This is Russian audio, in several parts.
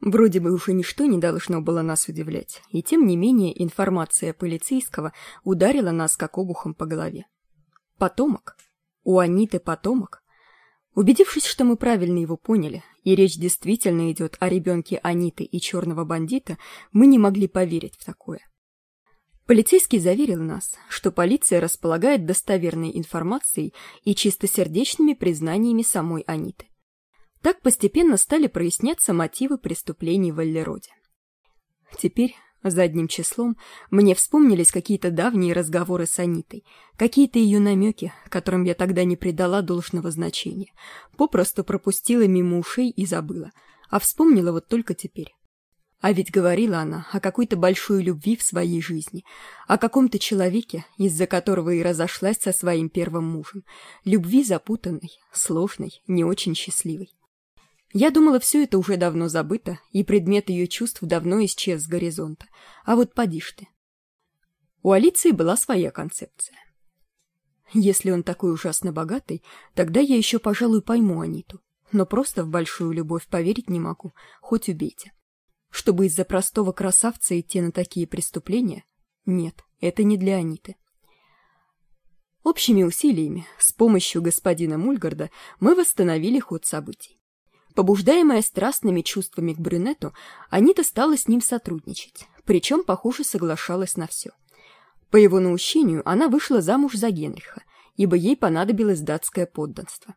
Вроде бы уже ничто не должно было нас удивлять, и тем не менее информация полицейского ударила нас как обухом по голове. Потомок? У Аниты потомок? Убедившись, что мы правильно его поняли, и речь действительно идет о ребенке Аниты и черного бандита, мы не могли поверить в такое. Полицейский заверил нас, что полиция располагает достоверной информацией и чистосердечными признаниями самой Аниты. Так постепенно стали проясняться мотивы преступлений в Аллероде. Теперь, задним числом, мне вспомнились какие-то давние разговоры с Анитой, какие-то ее намеки, которым я тогда не придала должного значения, попросту пропустила мимо ушей и забыла, а вспомнила вот только теперь. А ведь говорила она о какой-то большой любви в своей жизни, о каком-то человеке, из-за которого и разошлась со своим первым мужем, любви запутанной, сложной, не очень счастливой. Я думала, все это уже давно забыто, и предмет ее чувств давно исчез с горизонта. А вот поди ты. У Алиции была своя концепция. Если он такой ужасно богатый, тогда я еще, пожалуй, пойму Аниту. Но просто в большую любовь поверить не могу, хоть убейте. Чтобы из-за простого красавца идти на такие преступления? Нет, это не для Аниты. Общими усилиями, с помощью господина Мульгарда, мы восстановили ход событий. Побуждаемая страстными чувствами к брюнету, Анита стала с ним сотрудничать, причем, похоже, соглашалась на все. По его наущению она вышла замуж за Генриха, ибо ей понадобилось датское подданство.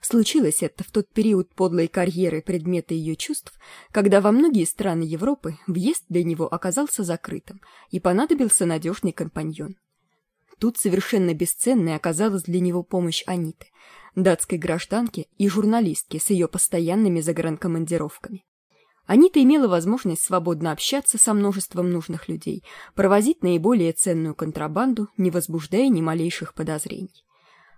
Случилось это в тот период подлой карьеры предмета ее чувств, когда во многие страны Европы въезд для него оказался закрытым, и понадобился надежный компаньон. Тут совершенно бесценной оказалась для него помощь Аниты, датской гражданки и журналистки с ее постоянными загранкомандировками. Анита имела возможность свободно общаться со множеством нужных людей, провозить наиболее ценную контрабанду, не возбуждая ни малейших подозрений.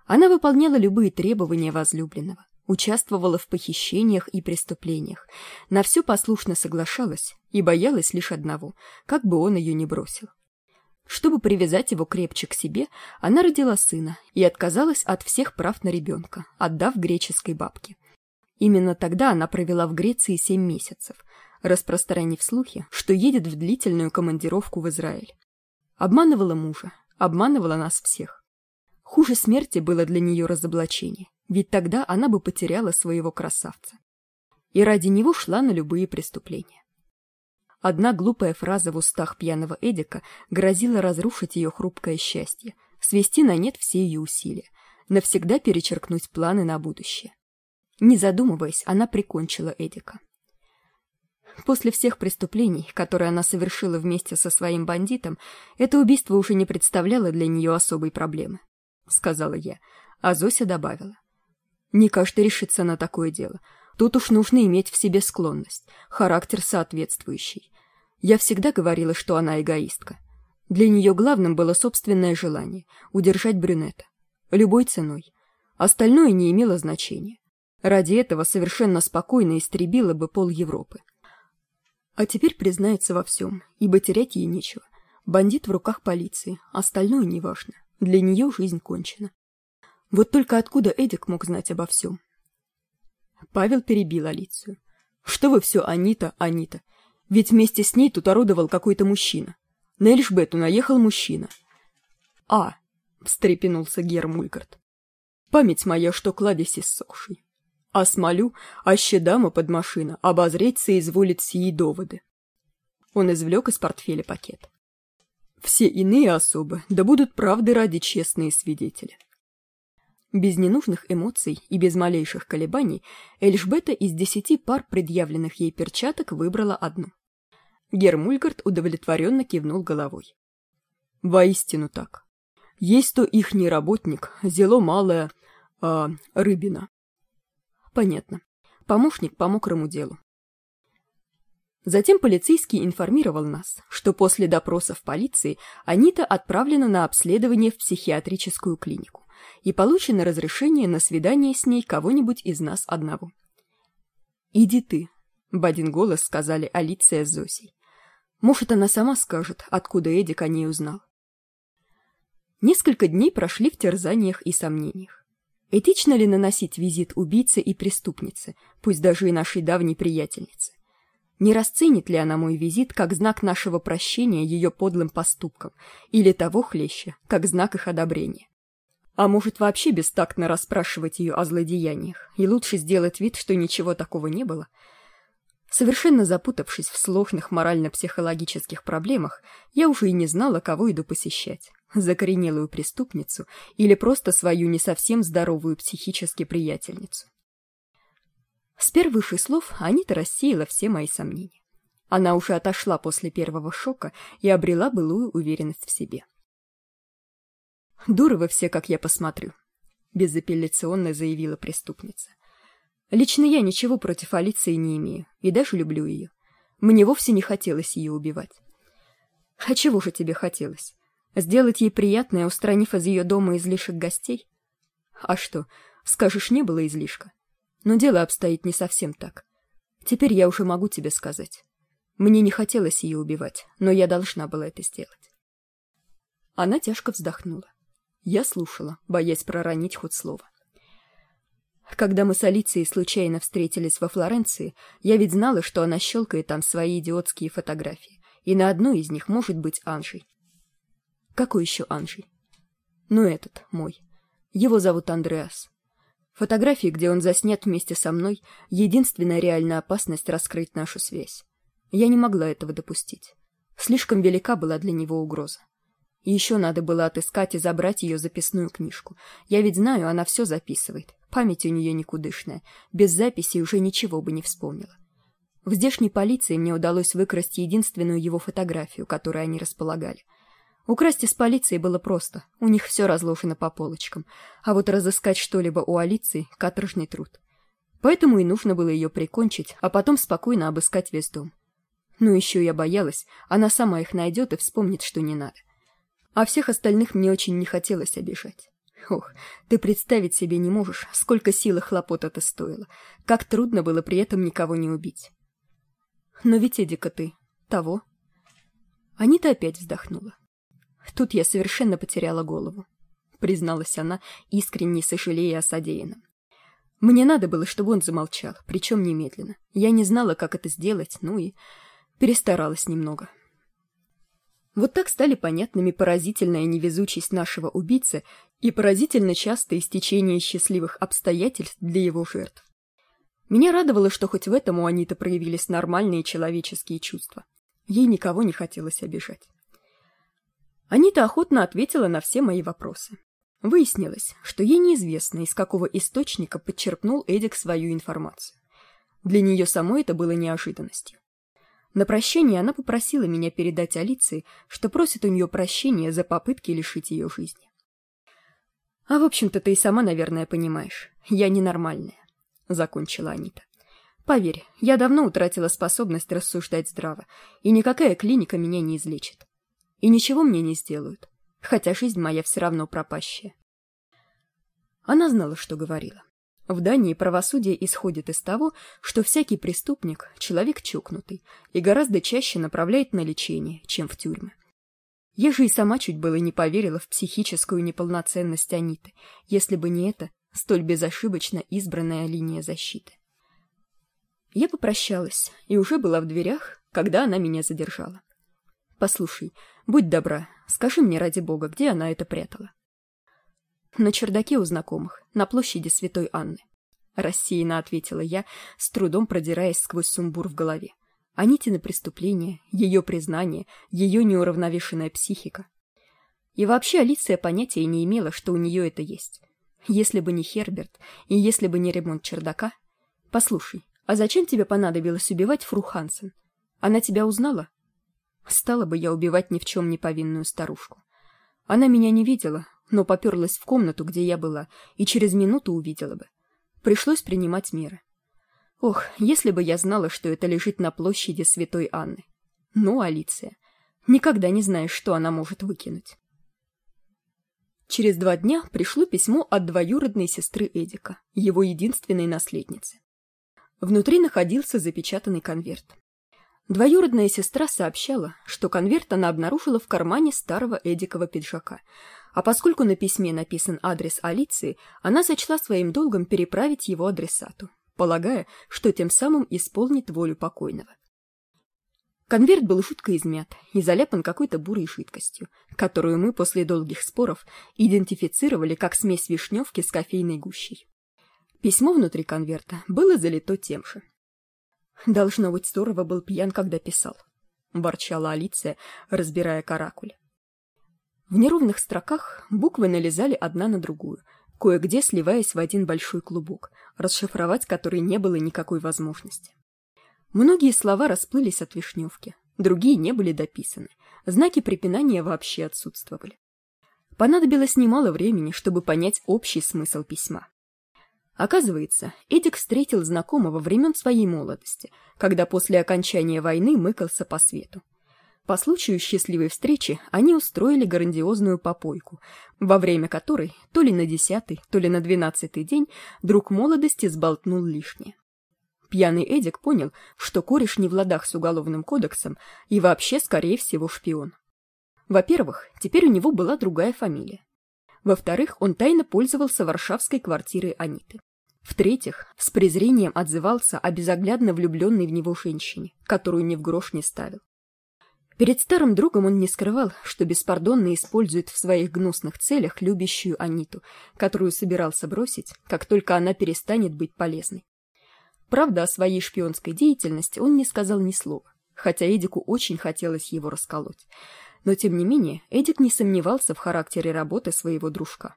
Она выполняла любые требования возлюбленного, участвовала в похищениях и преступлениях, на все послушно соглашалась и боялась лишь одного, как бы он ее не бросил. Чтобы привязать его крепче к себе, она родила сына и отказалась от всех прав на ребенка, отдав греческой бабке. Именно тогда она провела в Греции семь месяцев, распространив слухи, что едет в длительную командировку в Израиль. Обманывала мужа, обманывала нас всех. Хуже смерти было для нее разоблачение, ведь тогда она бы потеряла своего красавца. И ради него шла на любые преступления. Одна глупая фраза в устах пьяного Эдика грозила разрушить ее хрупкое счастье, свести на нет все ее усилия, навсегда перечеркнуть планы на будущее. Не задумываясь, она прикончила Эдика. После всех преступлений, которые она совершила вместе со своим бандитом, это убийство уже не представляло для нее особой проблемы, — сказала я, а Зося добавила. Не каждый решится на такое дело. Тут уж нужно иметь в себе склонность, характер соответствующий. Я всегда говорила, что она эгоистка. Для нее главным было собственное желание — удержать брюнета. Любой ценой. Остальное не имело значения. Ради этого совершенно спокойно истребила бы пол Европы. А теперь признается во всем, ибо терять ей нечего. Бандит в руках полиции, остальное неважно. Для нее жизнь кончена. Вот только откуда Эдик мог знать обо всем? Павел перебил Алицию. «Что вы все, Анита, Анита? Ведь вместе с ней тут орудовал какой-то мужчина. На Эльшбету наехал мужчина. «А!» — встрепенулся Гермулькарт. «Память моя, что кладезь иссохший. А смолю, аще дама под машина, обозреть соизволит сии доводы». Он извлек из портфеля пакет. «Все иные особы, да будут правды ради честные свидетели». Без ненужных эмоций и без малейших колебаний Эльжбета из десяти пар предъявленных ей перчаток выбрала одну. Гермульгард удовлетворенно кивнул головой. Воистину так. Есть то ихний работник, зело малое, а, рыбина. Понятно. Помощник по мокрому делу. Затем полицейский информировал нас, что после допросов полиции Анита отправлена на обследование в психиатрическую клинику и получено разрешение на свидание с ней кого-нибудь из нас одного. «Иди ты», — в один голос сказали Алиция с Зосей. Может, она сама скажет, откуда Эдик о ней узнал. Несколько дней прошли в терзаниях и сомнениях. Этично ли наносить визит убийце и преступнице, пусть даже и нашей давней приятельнице? Не расценит ли она мой визит как знак нашего прощения ее подлым поступкам, или того хлеще, как знак их одобрения? А может, вообще бестактно расспрашивать ее о злодеяниях, и лучше сделать вид, что ничего такого не было? Совершенно запутавшись в сложных морально-психологических проблемах, я уже и не знала, кого иду посещать закоренелую преступницу или просто свою не совсем здоровую психически приятельницу. С первых слов Анита рассеяла все мои сомнения. Она уже отошла после первого шока и обрела былую уверенность в себе. «Дуры вы все, как я посмотрю», — безапелляционно заявила преступница. «Лично я ничего против Алиции не имею и даже люблю ее. Мне вовсе не хотелось ее убивать». «А чего же тебе хотелось? Сделать ей приятное, устранив из ее дома излишек гостей? А что, скажешь, не было излишка? Но дело обстоит не совсем так. Теперь я уже могу тебе сказать. Мне не хотелось ее убивать, но я должна была это сделать. Она тяжко вздохнула. Я слушала, боясь проронить хоть слово. Когда мы с Алицией случайно встретились во Флоренции, я ведь знала, что она щелкает там свои идиотские фотографии, и на одной из них может быть Анжей. Какой еще Анжей? Ну, этот, мой. Его зовут Андреас. Фотографии, где он заснят вместе со мной, единственная реальная опасность раскрыть нашу связь. Я не могла этого допустить. Слишком велика была для него угроза. Еще надо было отыскать и забрать ее записную книжку. Я ведь знаю, она все записывает. Память у нее никудышная. Без записи уже ничего бы не вспомнила. В здешней полиции мне удалось выкрасть единственную его фотографию, которой они располагали — Украсть из полиции было просто, у них все разложено по полочкам, а вот разыскать что-либо у Алиции — каторжный труд. Поэтому и нужно было ее прикончить, а потом спокойно обыскать весь дом. Ну еще я боялась, она сама их найдет и вспомнит, что не надо. А всех остальных мне очень не хотелось обижать. Ох, ты представить себе не можешь, сколько сил и хлопот это стоило. Как трудно было при этом никого не убить. Но ведь Эдика ты того. Анита опять вздохнула. Тут я совершенно потеряла голову, призналась она, искренне сожалея о содеянном. Мне надо было, чтобы он замолчал, причем немедленно. Я не знала, как это сделать, ну и перестаралась немного. Вот так стали понятными поразительная невезучесть нашего убийцы и поразительно частое истечение счастливых обстоятельств для его жертв. Меня радовало, что хоть в этом у Аниты проявились нормальные человеческие чувства. Ей никого не хотелось обижать. Анита охотно ответила на все мои вопросы. Выяснилось, что ей неизвестно, из какого источника подчерпнул Эдик свою информацию. Для нее самой это было неожиданностью. На прощение она попросила меня передать Алиции, что просит у нее прощения за попытки лишить ее жизни. «А в общем-то ты и сама, наверное, понимаешь, я ненормальная», — закончила Анита. «Поверь, я давно утратила способность рассуждать здраво, и никакая клиника меня не излечит и ничего мне не сделают, хотя жизнь моя все равно пропащая. Она знала, что говорила. В Дании правосудие исходит из того, что всякий преступник — человек чокнутый и гораздо чаще направляет на лечение, чем в тюрьмы. Я же и сама чуть было не поверила в психическую неполноценность Аниты, если бы не эта столь безошибочно избранная линия защиты. Я попрощалась и уже была в дверях, когда она меня задержала. «Послушай, Будь добра, скажи мне ради бога, где она это прятала. На чердаке у знакомых, на площади Святой Анны. Рассеянно ответила я, с трудом продираясь сквозь сумбур в голове. Анитины преступления, ее признание, ее неуравновешенная психика. И вообще Алиция понятия не имела, что у нее это есть. Если бы не Херберт, и если бы не ремонт чердака... Послушай, а зачем тебе понадобилось убивать Фру Хансен? Она тебя узнала? Стала бы я убивать ни в чем не повинную старушку. Она меня не видела, но поперлась в комнату, где я была, и через минуту увидела бы. Пришлось принимать меры. Ох, если бы я знала, что это лежит на площади Святой Анны. Ну, Алиция, никогда не знаешь, что она может выкинуть. Через два дня пришло письмо от двоюродной сестры Эдика, его единственной наследницы. Внутри находился запечатанный конверт. Двоюродная сестра сообщала, что конверт она обнаружила в кармане старого Эдикова пиджака, а поскольку на письме написан адрес Алиции, она сочла своим долгом переправить его адресату, полагая, что тем самым исполнит волю покойного. Конверт был жутко измят и заляпан какой-то бурой жидкостью, которую мы после долгих споров идентифицировали как смесь вишневки с кофейной гущей. Письмо внутри конверта было залито тем же. «Должно быть, здорово был пьян, когда писал», — ворчала Алиция, разбирая каракуль. В неровных строках буквы налезали одна на другую, кое-где сливаясь в один большой клубок, расшифровать который не было никакой возможности. Многие слова расплылись от вишневки, другие не были дописаны, знаки препинания вообще отсутствовали. Понадобилось немало времени, чтобы понять общий смысл письма. Оказывается, Эдик встретил знакомого времен своей молодости, когда после окончания войны мыкался по свету. По случаю счастливой встречи они устроили грандиозную попойку, во время которой то ли на десятый, то ли на двенадцатый день друг молодости сболтнул лишнее. Пьяный Эдик понял, что кореш не в ладах с уголовным кодексом и вообще, скорее всего, шпион. Во-первых, теперь у него была другая фамилия. Во-вторых, он тайно пользовался варшавской квартирой Аниты. В-третьих, с презрением отзывался о безоглядно влюбленной в него женщине, которую ни в грош не ставил. Перед старым другом он не скрывал, что беспардонно использует в своих гнусных целях любящую Аниту, которую собирался бросить, как только она перестанет быть полезной. Правда, о своей шпионской деятельности он не сказал ни слова, хотя Эдику очень хотелось его расколоть. Но, тем не менее, Эдик не сомневался в характере работы своего дружка.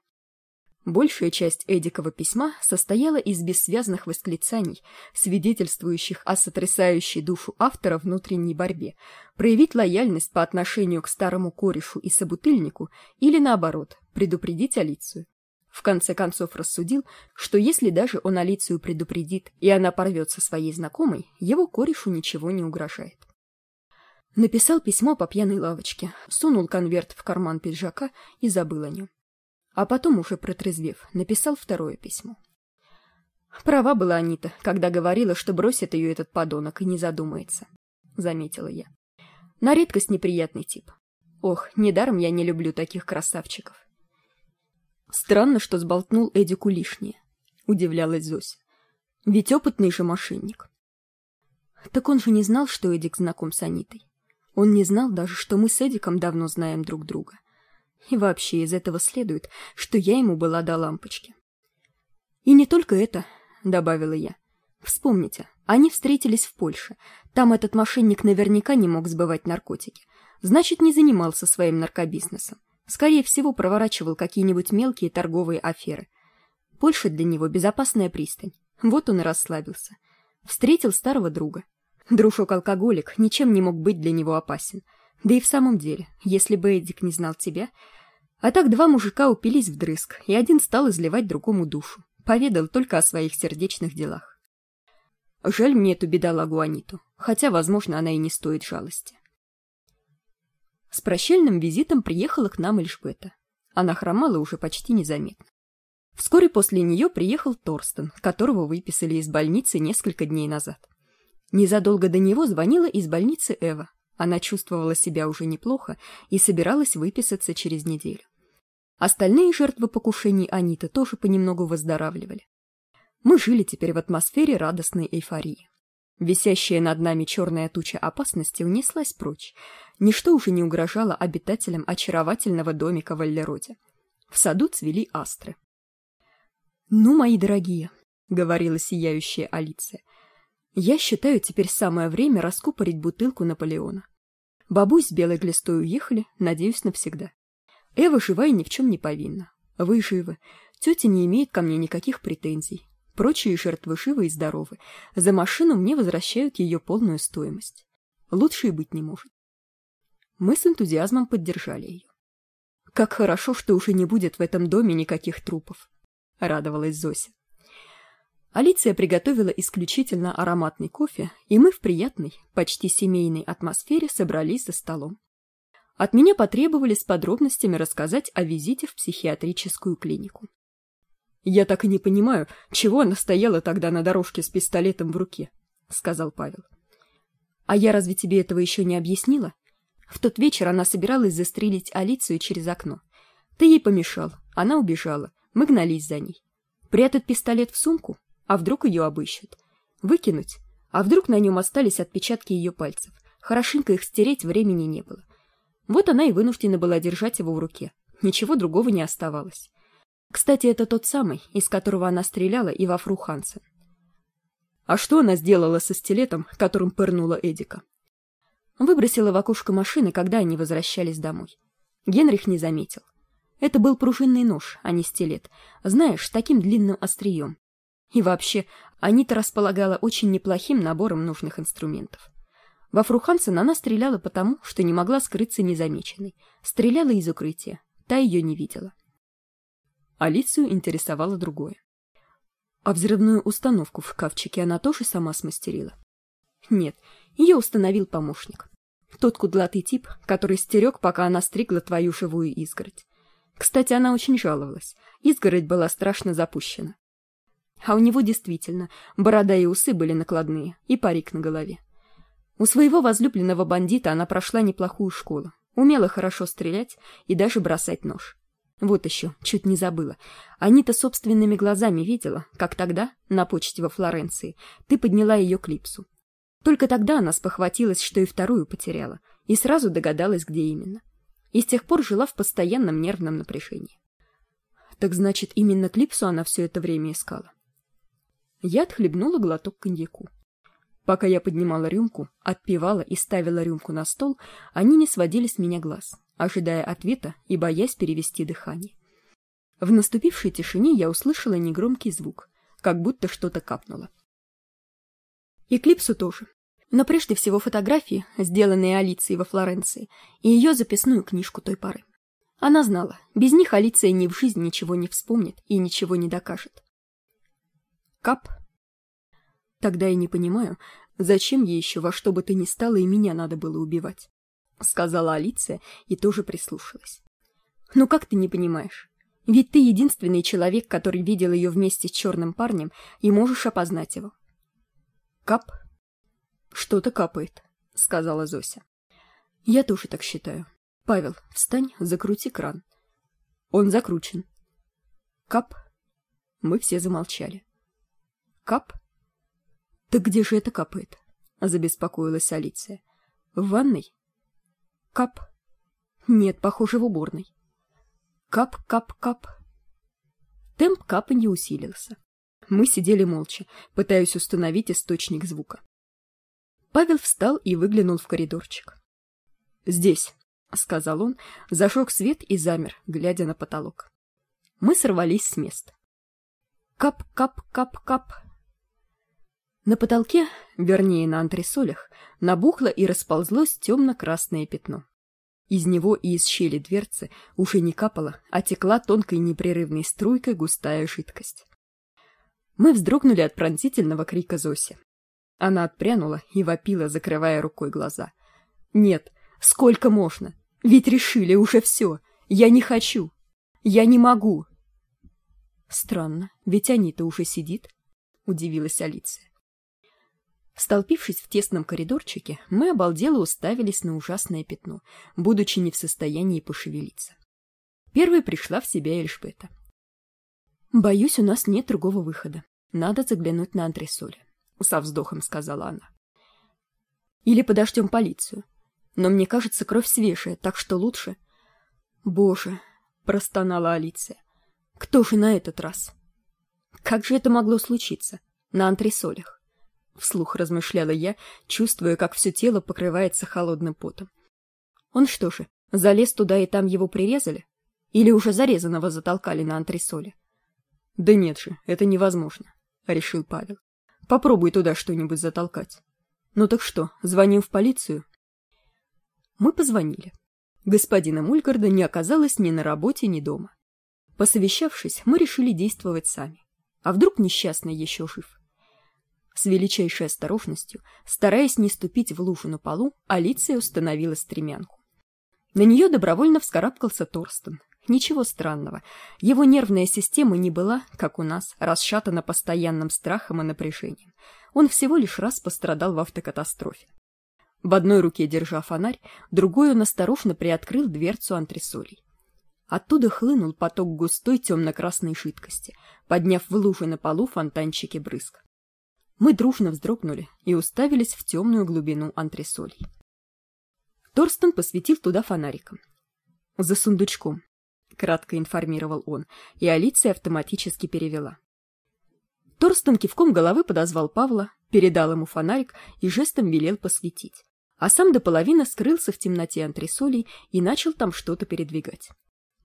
Большая часть Эдикова письма состояла из бессвязных восклицаний, свидетельствующих о сотрясающей душу автора внутренней борьбе, проявить лояльность по отношению к старому корешу и собутыльнику или, наоборот, предупредить Алицию в конце концов рассудил, что если даже он Алицию предупредит, и она порвется своей знакомой, его корешу ничего не угрожает. Написал письмо по пьяной лавочке, сунул конверт в карман пиджака и забыл о нем. А потом, уже протрезвев, написал второе письмо. Права была Анита, когда говорила, что бросит ее этот подонок и не задумается, — заметила я. На редкость неприятный тип. Ох, недаром я не люблю таких красавчиков. Странно, что сболтнул Эдику лишнее. Удивлялась Зося. Ведь опытный же мошенник. Так он же не знал, что Эдик знаком с Анитой. Он не знал даже, что мы с Эдиком давно знаем друг друга. И вообще из этого следует, что я ему была до лампочки. И не только это, добавила я. Вспомните, они встретились в Польше. Там этот мошенник наверняка не мог сбывать наркотики. Значит, не занимался своим наркобизнесом. Скорее всего, проворачивал какие-нибудь мелкие торговые аферы. Польша для него безопасная пристань. Вот он и расслабился. Встретил старого друга. Дружок-алкоголик ничем не мог быть для него опасен. Да и в самом деле, если бы Эдик не знал тебя... А так два мужика упились вдрызг, и один стал изливать другому душу. Поведал только о своих сердечных делах. Жаль мне эту бедолагу Аниту, хотя, возможно, она и не стоит жалости. С прощальным визитом приехала к нам Эльшбета. Она хромала уже почти незаметно. Вскоре после нее приехал Торстен, которого выписали из больницы несколько дней назад. Незадолго до него звонила из больницы Эва. Она чувствовала себя уже неплохо и собиралась выписаться через неделю. Остальные жертвы покушений Аниты тоже понемногу выздоравливали. Мы жили теперь в атмосфере радостной эйфории. Висящая над нами черная туча опасности унеслась прочь. Ничто уже не угрожало обитателям очаровательного домика в Аллероде. В саду цвели астры. «Ну, мои дорогие», — говорила сияющая Алиция, — «я считаю, теперь самое время раскупорить бутылку Наполеона. Бабусь с белой глистой уехали, надеюсь, навсегда. Эва жива ни в чем не повинна. Вы живы. Тетя не имеет ко мне никаких претензий. Прочие жертвы живы и здоровы. За машину мне возвращают ее полную стоимость. Лучше и быть не может. Мы с энтузиазмом поддержали ее. «Как хорошо, что уже не будет в этом доме никаких трупов», — радовалась Зося. Алиция приготовила исключительно ароматный кофе, и мы в приятной, почти семейной атмосфере собрались за столом. От меня потребовали с подробностями рассказать о визите в психиатрическую клинику. «Я так и не понимаю, чего она стояла тогда на дорожке с пистолетом в руке», — сказал Павел. «А я разве тебе этого еще не объяснила? В тот вечер она собиралась застрелить Алицию через окно. Ты ей помешал, она убежала, мы гнались за ней. Прятать пистолет в сумку? А вдруг ее обыщут? Выкинуть? А вдруг на нем остались отпечатки ее пальцев? Хорошенько их стереть времени не было. Вот она и вынуждена была держать его в руке. Ничего другого не оставалось. Кстати, это тот самый, из которого она стреляла и во Фру Хансен. А что она сделала со стилетом, которым пырнула Эдика? Выбросила в окошко машины, когда они возвращались домой. Генрих не заметил. Это был пружинный нож, а не стилет. Знаешь, с таким длинным острием. И вообще, Анита располагала очень неплохим набором нужных инструментов. Во Фрухансен она стреляла потому, что не могла скрыться незамеченной. Стреляла из укрытия. Та ее не видела. Алицию интересовало другое. А взрывную установку в шкафчике она тоже сама смастерила? Нет, ее установил помощник. Тот кудлатый тип, который стерег, пока она стригла твою живую изгородь. Кстати, она очень жаловалась. Изгородь была страшно запущена. А у него действительно борода и усы были накладные, и парик на голове. У своего возлюбленного бандита она прошла неплохую школу, умела хорошо стрелять и даже бросать нож. Вот еще, чуть не забыла. Анита собственными глазами видела, как тогда, на почте во Флоренции, ты подняла ее клипсу. Только тогда она спохватилась, что и вторую потеряла, и сразу догадалась, где именно. И с тех пор жила в постоянном нервном напряжении. Так значит, именно клипсу она все это время искала. Я отхлебнула глоток коньяку. Пока я поднимала рюмку, отпивала и ставила рюмку на стол, они не сводили с меня глаз, ожидая ответа и боясь перевести дыхание. В наступившей тишине я услышала негромкий звук, как будто что-то капнуло. И клипсу тоже. Но прежде всего фотографии, сделанные Алицией во Флоренции, и ее записную книжку той поры. Она знала, без них Алиция ни в жизнь ничего не вспомнит и ничего не докажет. Кап Тогда я не понимаю, зачем ей еще во что бы то ни стало и меня надо было убивать. Сказала Алиция и тоже прислушалась. Ну как ты не понимаешь? Ведь ты единственный человек, который видел ее вместе с черным парнем и можешь опознать его. Кап? Что-то капает, сказала Зося. Я тоже так считаю. Павел, встань, закрути кран. Он закручен. Кап? Мы все замолчали. Кап? так где же это капает забеспокоилась алиция. В ванной? Кап нет похоже в уборной кап кап кап темп капа не усилился. Мы сидели молча пытаясь установить источник звука. Павел встал и выглянул в коридорчик. Здесь сказал он зажег свет и замер глядя на потолок. Мы сорвались с места кап кап кап кап на потолке, вернее на антресолях, набухло и расползлось темно-красное пятно. Из него и из щели дверцы уже не капала, а текла тонкой непрерывной струйкой густая жидкость. Мы вздрогнули от пронзительного крика Зоси. Она отпрянула и вопила, закрывая рукой глаза. «Нет, сколько можно? Ведь решили уже все. Я не хочу. Я не могу». «Странно, ведь они-то уже сидит», — удивилась Алиция. Столпившись в тесном коридорчике, мы обалдело уставились на ужасное пятно, будучи не в состоянии пошевелиться. Первой пришла в себя Эльшбета. «Боюсь, у нас нет другого выхода. Надо заглянуть на антресоли», — со вздохом сказала она. «Или подождем полицию. Но мне кажется, кровь свежая, так что лучше...» «Боже!» — простонала Алиция. «Кто же на этот раз?» «Как же это могло случиться? На антресолях?» Вслух размышляла я чувствуя как все тело покрывается холодным потом. Он что же залез туда и там его прирезали? Или уже зарезанного затолкали на антресоле да нет же это невозможно решил павел. Попробуй туда что нибудь затолкать. Ну так что звоним в полицию? Мы позвонили. Господина мульгарда не оказалось ни на работе ни дома. Посовещавшись мы решили действовать сами. А вдруг несчастный еще жив с величайшей осторожностью, стараясь не ступить в лужу на полу, Алиция установила стремянку. На нее добровольно вскарабкался Торстен. Ничего странного. Его нервная система не была, как у нас, расшатана постоянным страхом и напряжением. Он всего лишь раз пострадал в автокатастрофе. В одной руке, держа фонарь, другой он осторожно приоткрыл дверцу антресолей. Оттуда хлынул поток густой темно-красной жидкости, подняв в лужи на полу фонтанчики брызг мы дружно вздрогнули и уставились в темную глубину антресолей. Торстон посветил туда фонариком. За сундучком кратко информировал он и алиция автоматически перевела. Торстон кивком головы подозвал павла передал ему фонарик и жестом велел посветить а сам до половины скрылся в темноте антресолей и начал там что-то передвигать.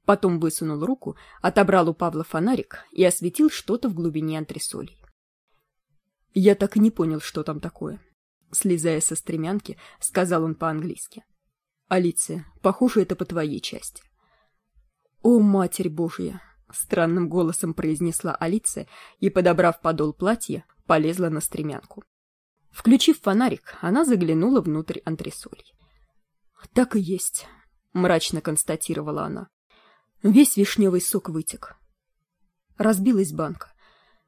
Потом высунул руку отобрал у павла фонарик и осветил что-то в глубине антресолей я так и не понял что там такое. Слезая со стремянки сказал он по английски алиция похоже это по твоей части. О матерь божья! Странным голосом произнесла алиция и подобрав подол платья полезла на стремянку. Включив фонарик она заглянула внутрь антресолей. Так и есть мрачно констатировала она. Весь вишневый сок вытек. Разбилась банка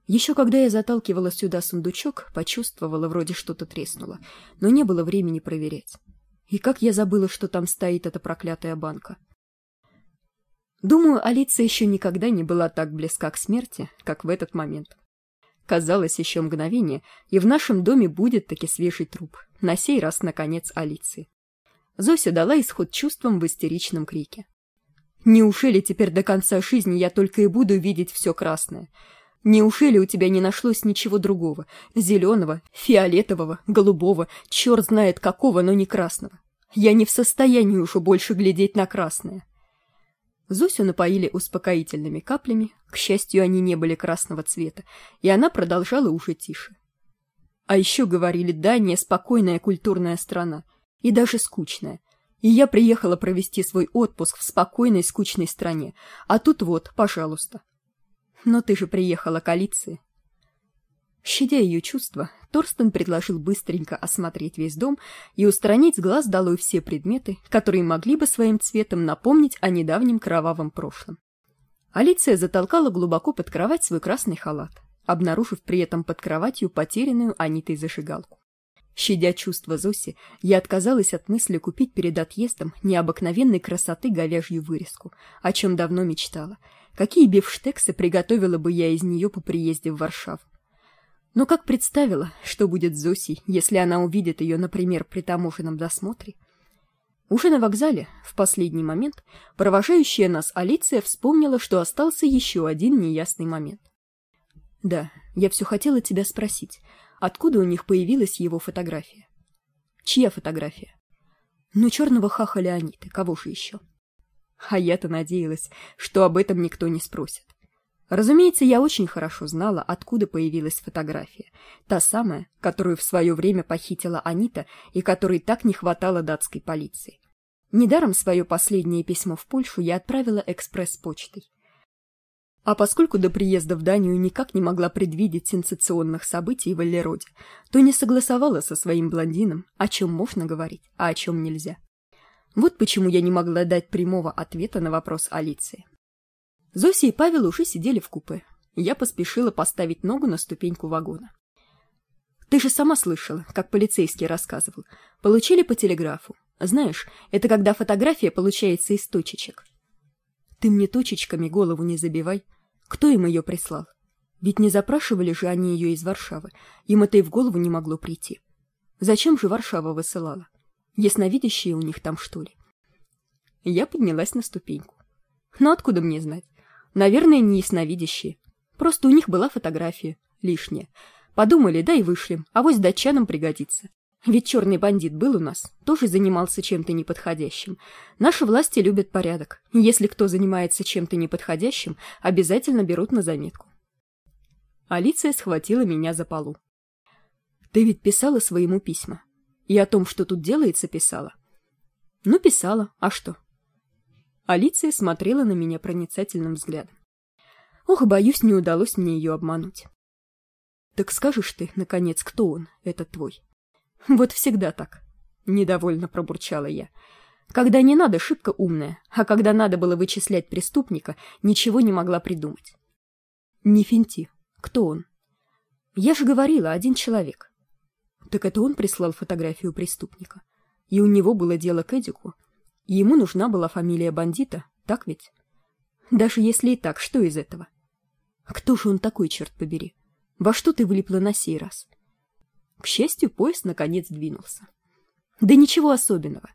еще когда я заталкивала сюда сундучок почувствовала вроде что-то треснуло но не было времени проверять. И как я забыла что там стоит эта проклятая банка. Думаю алиса еще никогда не была так близка к смерти как в этот момент. Казалось еще мгновение и в нашем доме будет таки свежий труп на сей раз наконец алиции зося дала исход чувствам в истеричном крике. Неужели теперь до конца жизни я только и буду видеть все красное неужели у тебя не нашлось ничего другого? Зеленого фиолетового голубого черт знает какого но не красного. Я не в состоянии уже больше глядеть на красное. Зосю напоили успокоительными каплями. К счастью они не были красного цвета и она продолжала уже тише. А еще говорили дания спокойная культурная страна и даже скучная и я приехала провести свой отпуск в спокойной скучной стране. А тут вот пожалуйста но ты же приехала к алиции щадя ее чувства торстен предложил быстренько осмотреть весь дом и устранить с глаз долой все предметы которые могли бы своим цветом напомнить о недавнем кровавом прошлом. Алиция затолкала глубоко под кровать свой красный халат обнаружив при этом под кроватью потерянную анитой зажигалку. Щадя чувства зоси я отказалась от мысли купить перед отъездом необыкновенной красоты говяжью вырезку о чем давно мечтала какие бифштексы приготовила бы я из нее по приезде в варшаву. Но как представила что будет с зосей если она увидит ее например при таможенном досмотре? Уже на вокзале в последний момент провожающая нас алиция вспомнила что остался еще один неясный момент. Да я все хотела тебя спросить откуда у них появилась его фотография? Чья фотография? Ну черного хаха леонида кого же еще а я то надеялась что об этом никто не спросит. Разумеется я очень хорошо знала откуда появилась фотография. Та самая которую в свое время похитила анита и которой так не хватало датской полиции. Недаром свое последнее письмо в польшу я отправила экспресс почтой а поскольку до приезда в данию никак не могла предвидеть сенсационных событий в аллероде то не согласовала со своим блондином о чем можно говорить а о чем нельзя вот почему я не могла дать прямого ответа на вопрос алиции. Зося и павел уже сидели в купе. Я поспешила поставить ногу на ступеньку вагона. Ты же сама слышала как полицейский рассказывал. Получили по телеграфу. Знаешь это когда фотография получается из точечек. Ты мне точечками голову не забивай. Кто им ее прислал? Ведь не запрашивали же они ее из варшавы. Им это и в голову не могло прийти. Зачем же варшава высылала ясновидящие у них там что ли. Я поднялась на ступеньку. Но откуда мне знать? Наверное не ясновидящие. Просто у них была фотография лишняя. Подумали да и вышли. А вось датчанам пригодится. Ведь черный бандит был у нас тоже занимался чем-то неподходящим. Наши власти любят порядок. Если кто занимается чем-то неподходящим обязательно берут на заметку. Алиция схватила меня за полу. Ты ведь писала своему письма и о том что тут делается писала. Ну писала. А что? Алиция смотрела на меня проницательным взглядом. Ох боюсь не удалось мне ее обмануть. Так скажешь ты наконец кто он этот твой? Вот всегда так недовольно пробурчала я. Когда не надо шибко умная а когда надо было вычислять преступника ничего не могла придумать. Не финти кто он? Я же говорила один человек так это он прислал фотографию преступника. И у него было дело к эдику. Ему нужна была фамилия бандита так ведь? Даже если и так что из этого? Кто же он такой черт побери? Во что ты влипла на сей раз? К счастью поезд наконец двинулся. Да ничего особенного.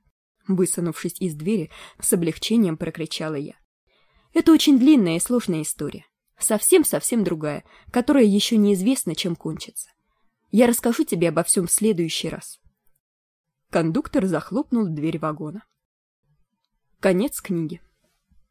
Высунувшись из двери с облегчением прокричала я. Это очень длинная и сложная история. Совсем совсем другая которая еще неизвестно чем кончится я расскажу тебе обо всем в следующий раз кондуктор захлопнул дверь вагона. Конец книги